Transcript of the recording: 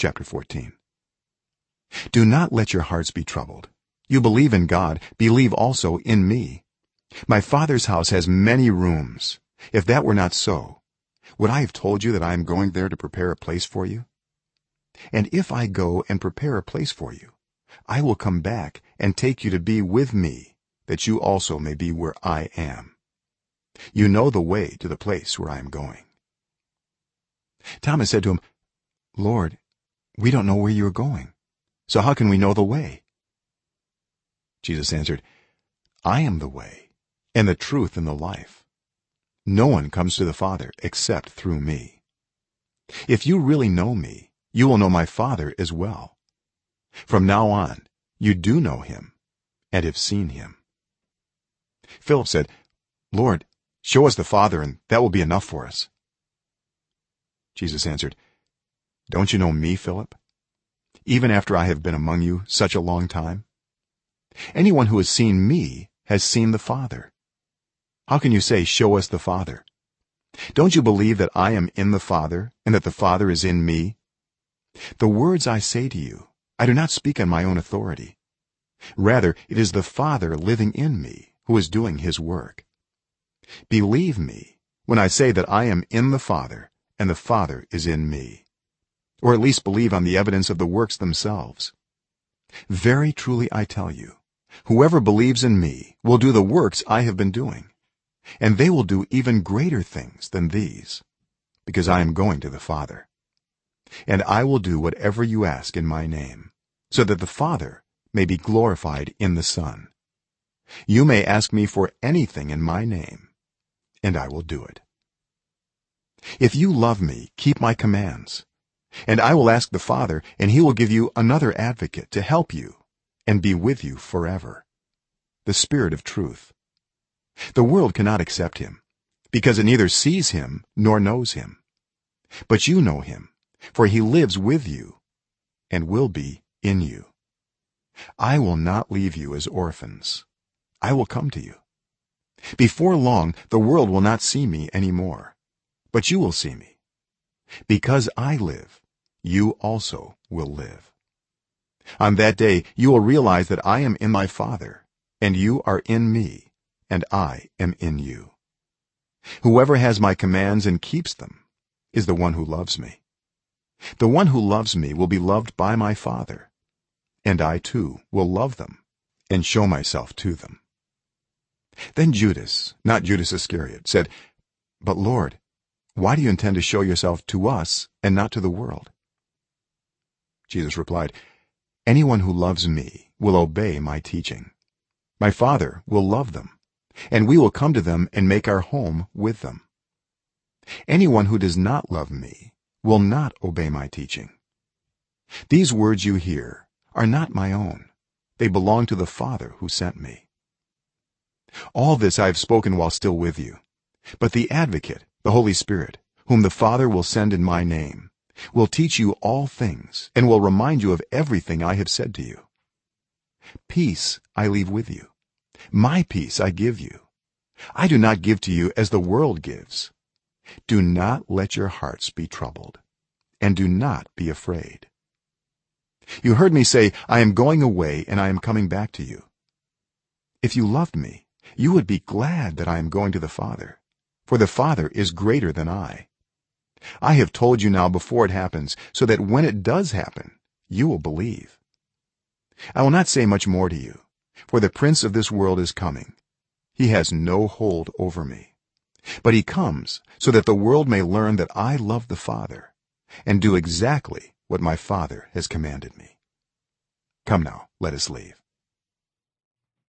chapter 14 do not let your hearts be troubled. You believe in god believe also in me. My father's house has many rooms. If that were not so would i have told you that i am going there to prepare a place for you? And if i go and prepare a place for you i will come back and take you to be with me that you also may be where i am. You know the way to the place where i am going. Thomas said to him lord we don't know where you are going. So how can we know the way? Jesus answered i am the way and the truth and the life. No one comes to the father except through me. If you really know me you will know my father as well. From now on you do know him and have seen him. Philip said lord show us the father and that will be enough for us. Jesus answered don't you know me philip? Even after i have been among you such a long time? Anyone who has seen me has seen the father. How can you say show us the father don't you believe that i am in the father and that the father is in me? The words i say to you i do not speak on my own authority. Rather it is the father living in me who is doing his work. Believe me when i say that i am in the father and the father is in me or at least believe on the evidence of the works themselves. Very truly i tell you whoever believes in me will do the works i have been doing and they will do even greater things than these because i am going to the father. And i will do whatever you ask in my name so that the father may be glorified in the son. You may ask me for anything in my name and i will do it. If you love me keep my commands and i will ask the father and he will give you another advocate to help you and be with you forever. The spirit of truth. The world cannot accept him because it neither sees him nor knows him. But you know him for he lives with you and will be in you. I will not leave you as orphans. I will come to you. Before long the world will not see me any more but you will see me because i live you also will live. On that day you will realize that i am in my father and you are in me and i am in you. Whoever has my commands and keeps them is the one who loves me. The one who loves me will be loved by my father and i too will love them and show myself to them. Then judas not judas iscariot said but lord why do you intend to show yourself to us and not to the world? Jesus replied anyone who loves me will obey my teaching. My father will love them and we will come to them and make our home with them. Anyone who does not love me will not obey my teaching. These words you hear are not my own. They belong to the father who sent me. All this i have spoken while still with you but the advocate the holy spirit whom the father will send in my name will teach you all things and will remind you of everything i have said to you. Peace i leave with you. My peace i give you. I do not give to you as the world gives. Do not let your hearts be troubled and do not be afraid. You heard me say i am going away and i am coming back to you. If you loved me you would be glad that i am going to the father for the father is greater than i. I have told you now before it happens so that when it does happen you will believe. I will not say much more to you for the prince of this world is coming. He has no hold over me. But he comes so that the world may learn that i love the father and do exactly what my father has commanded me. Come now let us leave